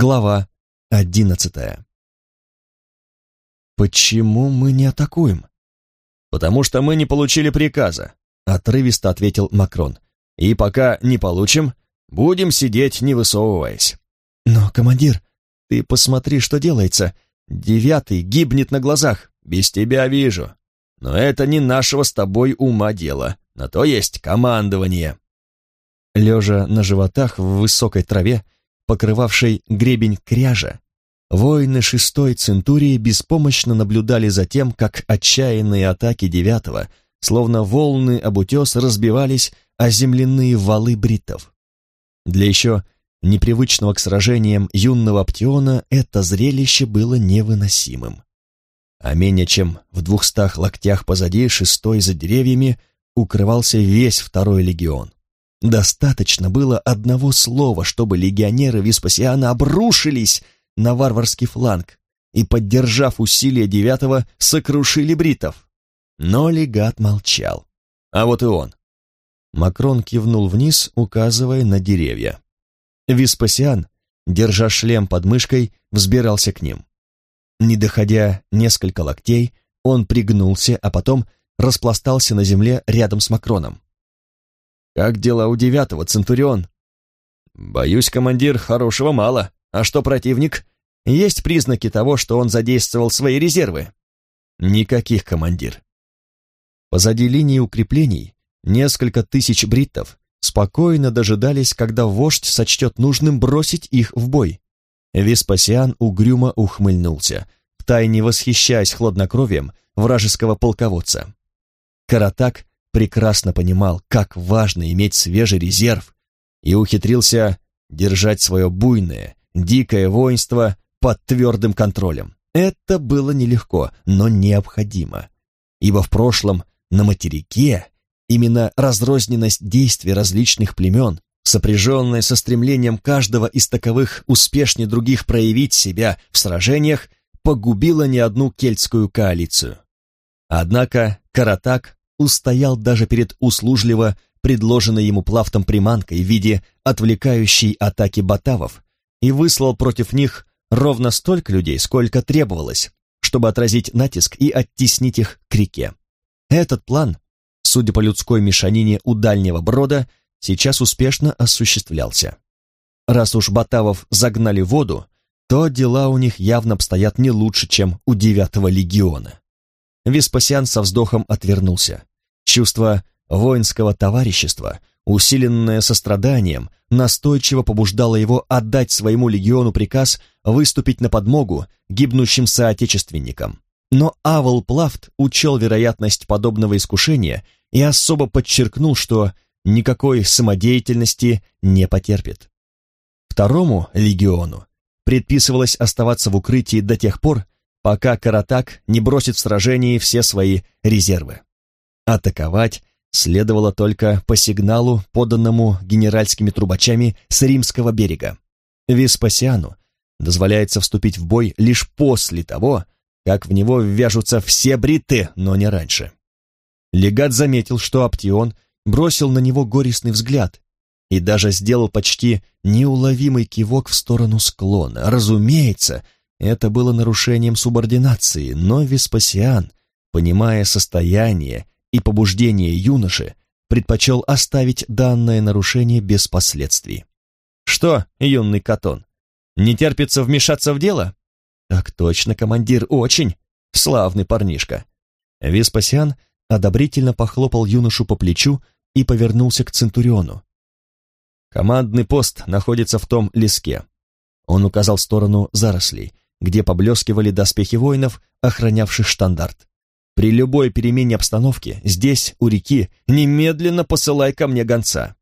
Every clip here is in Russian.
Глава одиннадцатая. «Почему мы не атакуем?» «Потому что мы не получили приказа», — отрывисто ответил Макрон. «И пока не получим, будем сидеть, не высовываясь». «Но, командир, ты посмотри, что делается. Девятый гибнет на глазах. Без тебя вижу. Но это не нашего с тобой ума дело. На то есть командование». Лежа на животах в высокой траве, покрывавшей гребень кряжа, воины шестой центурии беспомощно наблюдали за тем, как отчаянные атаки девятого, словно волны об утес, разбивались о земляные валы бриттов. Для еще непривычного к сражениям юного Аптиона это зрелище было невыносимым. А менее чем в двухстах локтях позади шестой за деревьями укрывался весь второй легион. Достаточно было одного слова, чтобы легионеры Веспасиана обрушились на варварский фланг и, поддержав усилия девятого, сокрушили бритов. Но легат молчал. А вот и он. Макрон кивнул вниз, указывая на деревья. Веспасиан, держа шлем под мышкой, взбирался к ним. Не доходя несколько локтей, он пригнулся, а потом распластался на земле рядом с Макроном. Как дела у девятого, Центурион? Боюсь, командир, хорошего мало. А что противник? Есть признаки того, что он задействовал свои резервы? Никаких, командир. Позади линии укреплений несколько тысяч бриттов спокойно дожидались, когда вождь сочтет нужным бросить их в бой. Веспасиан угрюмо ухмыльнулся, втайне восхищаясь хладнокровием вражеского полководца. Каратак прекрасно понимал, как важно иметь свежий резерв, и ухитрился держать свое буйное, дикое воинство под твердым контролем. Это было нелегко, но необходимо, ибо в прошлом на материке именно разрозненность действий различных племен, сопряженная со стремлением каждого из таковых успешнее других проявить себя в сражениях, погубила не одну кельтскую коалицию. Однако Каратак устоял даже перед услужливо предложенной ему плавтом приманкой в виде отвлекающей атаки батавов и выслал против них ровно столько людей, сколько требовалось, чтобы отразить натиск и оттеснить их к реке. Этот план, судя по людской мешанине у дальнего брода, сейчас успешно осуществлялся. Раз уж батавов загнали в воду, то дела у них явно обстоят не лучше, чем у девятого легиона. Веспасиан со вздохом отвернулся. Чувство воинского товарищества, усиленное состраданием, настойчиво побуждало его отдать своему легиону приказ выступить на подмогу гибнущим соотечественникам. Но Авел Плафт учел вероятность подобного искушения и особо подчеркнул, что никакой самодеятельности не потерпит. Второму легиону предписывалось оставаться в укрытии до тех пор, пока Каратак не бросит в сражении все свои резервы. Атаковать следовало только по сигналу, поданному генеральскими трубачами с римского берега. Веспасиану дозволяется вступить в бой лишь после того, как в него ввяжутся все бриты, но не раньше. Легат заметил, что Аптион бросил на него горестный взгляд и даже сделал почти неуловимый кивок в сторону склона. Разумеется, это было нарушением субординации, но Веспасиан, понимая состояние и побуждение юноши, предпочел оставить данное нарушение без последствий. «Что, юный Катон, не терпится вмешаться в дело?» «Так точно, командир, очень. Славный парнишка». Веспасиан одобрительно похлопал юношу по плечу и повернулся к Центуриону. «Командный пост находится в том леске». Он указал в сторону зарослей, где поблескивали доспехи воинов, охранявших штандарт. При любой перемене обстановки, здесь, у реки, немедленно посылай ко мне гонца.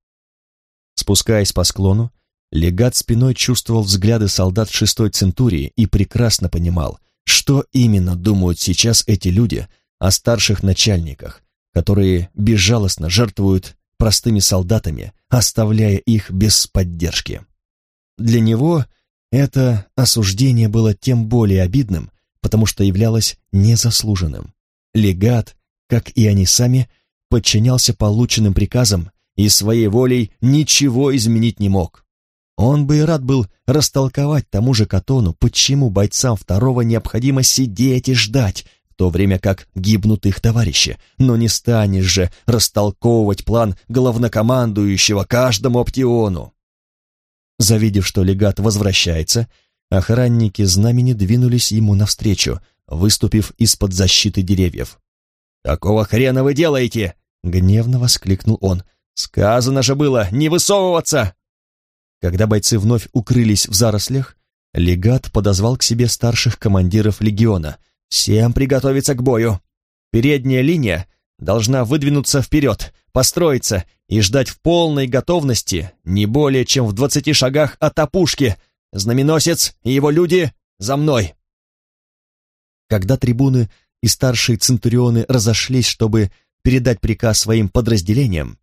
Спускаясь по склону, легат спиной чувствовал взгляды солдат шестой центурии и прекрасно понимал, что именно думают сейчас эти люди о старших начальниках, которые безжалостно жертвуют простыми солдатами, оставляя их без поддержки. Для него это осуждение было тем более обидным, потому что являлось незаслуженным. Легат, как и они сами, подчинялся полученным приказам и своей волей ничего изменить не мог. Он бы и рад был растолковать тому же Катону, почему бойцам второго необходимо сидеть и ждать, в то время как гибнут их товарищи. Но не станешь же растолковывать план главнокомандующего каждому оптиону. Завидев, что легат возвращается, охранники знамени двинулись ему навстречу, выступив из-под защиты деревьев. «Какого хрена вы делаете?» — гневно воскликнул он. «Сказано же было не высовываться!» Когда бойцы вновь укрылись в зарослях, легат подозвал к себе старших командиров легиона. «Всем приготовиться к бою! Передняя линия должна выдвинуться вперед, построиться и ждать в полной готовности не более чем в двадцати шагах от опушки. Знаменосец и его люди за мной!» Когда трибуны и старшие центурионы разошлись, чтобы передать приказ своим подразделениям,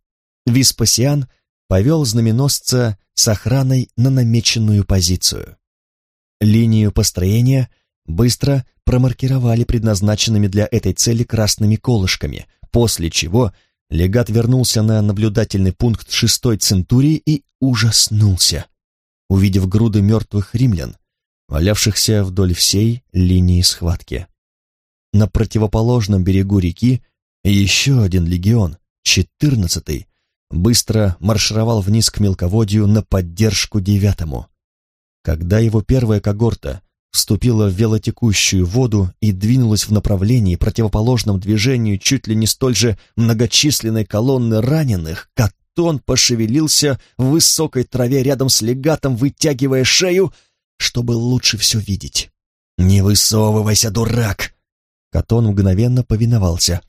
Веспасиан повел знаменосца с охраной на намеченную позицию. Линию построения быстро промаркировали предназначенными для этой цели красными колышками, после чего легат вернулся на наблюдательный пункт шестой центурии и ужаснулся, увидев груды мертвых римлян, валявшихся вдоль всей линии схватки. На противоположном берегу реки еще один легион, четырнадцатый, быстро маршировал вниз к мелководью на поддержку девятому. Когда его первая когорта вступила в велотекущую воду и двинулась в направлении, противоположном движению чуть ли не столь же многочисленной колонны раненых, Катон пошевелился в высокой траве рядом с легатом, вытягивая шею, чтобы лучше все видеть. «Не высовывайся, дурак!» Катон мгновенно повиновался,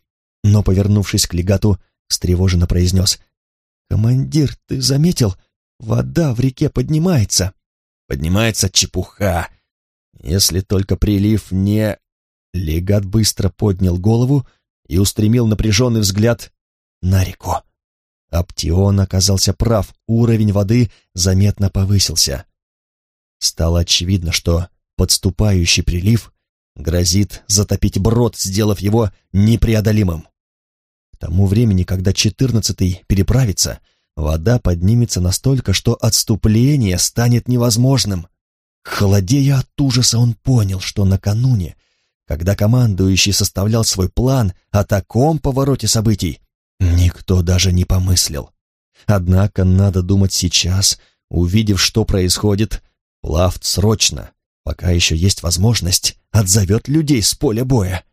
но, повернувшись к легату, встревоженно произнес «Командир, ты заметил? Вода в реке поднимается». «Поднимается чепуха. Если только прилив не...» Легат быстро поднял голову и устремил напряженный взгляд на реку. Аптион оказался прав, уровень воды заметно повысился. Стало очевидно, что подступающий прилив грозит затопить брод, сделав его непреодолимым. К тому времени, когда четырнадцатый переправится, вода поднимется настолько, что отступление станет невозможным. Холодея от ужаса, он понял, что накануне, когда командующий составлял свой план о таком повороте событий, никто даже не помыслил. Однако надо думать сейчас, увидев, что происходит, Плавт срочно, пока еще есть возможность, отзовет людей с поля боя,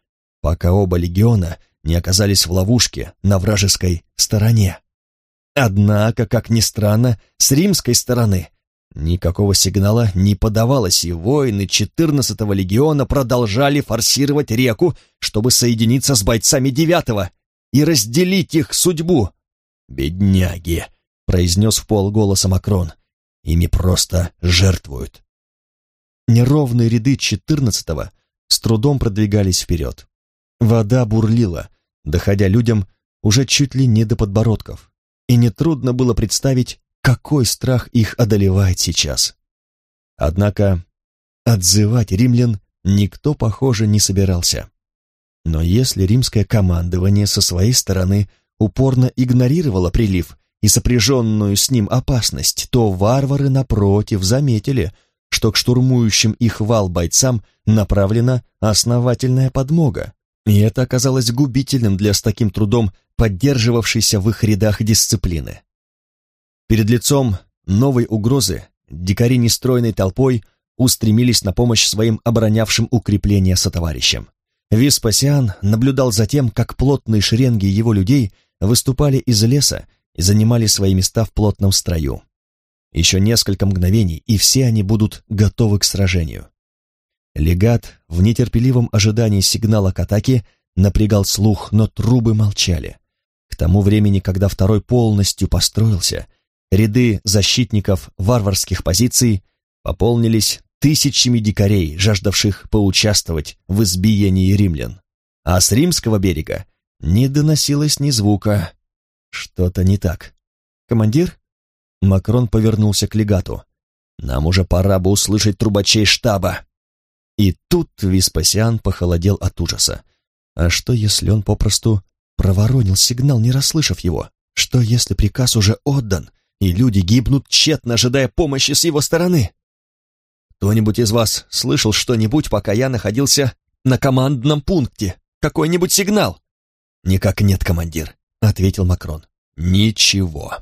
пока оба легиона не оказались в ловушке на вражеской стороне. Однако, как ни странно, с римской стороны никакого сигнала не подавалось, и воины 14-го легиона продолжали форсировать реку, чтобы соединиться с бойцами 9-го и разделить их судьбу. «Бедняги!» — произнес в полголоса Макрон. «Ими просто жертвуют». Неровные ряды 14-го с трудом продвигались вперед. Вода бурлила, доходя людям уже чуть ли не до подбородков, и нетрудно было представить, какой страх их одолевает сейчас. Однако отзывать римлян никто, похоже, не собирался. Но если римское командование со своей стороны упорно игнорировало прилив и сопряженную с ним опасность, то варвары, напротив, заметили, что к штурмующим их вал бойцам направлена основательная подмога, и это оказалось губительным для с таким трудом поддерживавшейся в их рядах дисциплины. Перед лицом новой угрозы дикари нестройной толпой устремились на помощь своим оборонявшим укрепления сотоварищам. Веспасиан наблюдал за тем, как плотные шеренги его людей выступали из леса и занимали свои места в плотном строю. Еще несколько мгновений, и все они будут готовы к сражению. Легат в нетерпеливом ожидании сигнала к атаке напрягал слух, но трубы молчали. К тому времени, когда второй полностью построился, ряды защитников варварских позиций пополнились тысячами дикарей, жаждавших поучаствовать в избиении римлян. А с римского берега не доносилось ни звука. Что-то не так. «Командир?» Макрон повернулся к легату. «Нам уже пора бы услышать трубачей штаба». И тут Веспасиан похолодел от ужаса. А что, если он попросту проворонил сигнал, не расслышав его? Что, если приказ уже отдан, и люди гибнут, тщетно ожидая помощи с его стороны. Кто-нибудь из вас слышал что-нибудь, пока я находился на командном пункте? Какой-нибудь сигнал? Никак нет, командир, ответил Макрон. Ничего.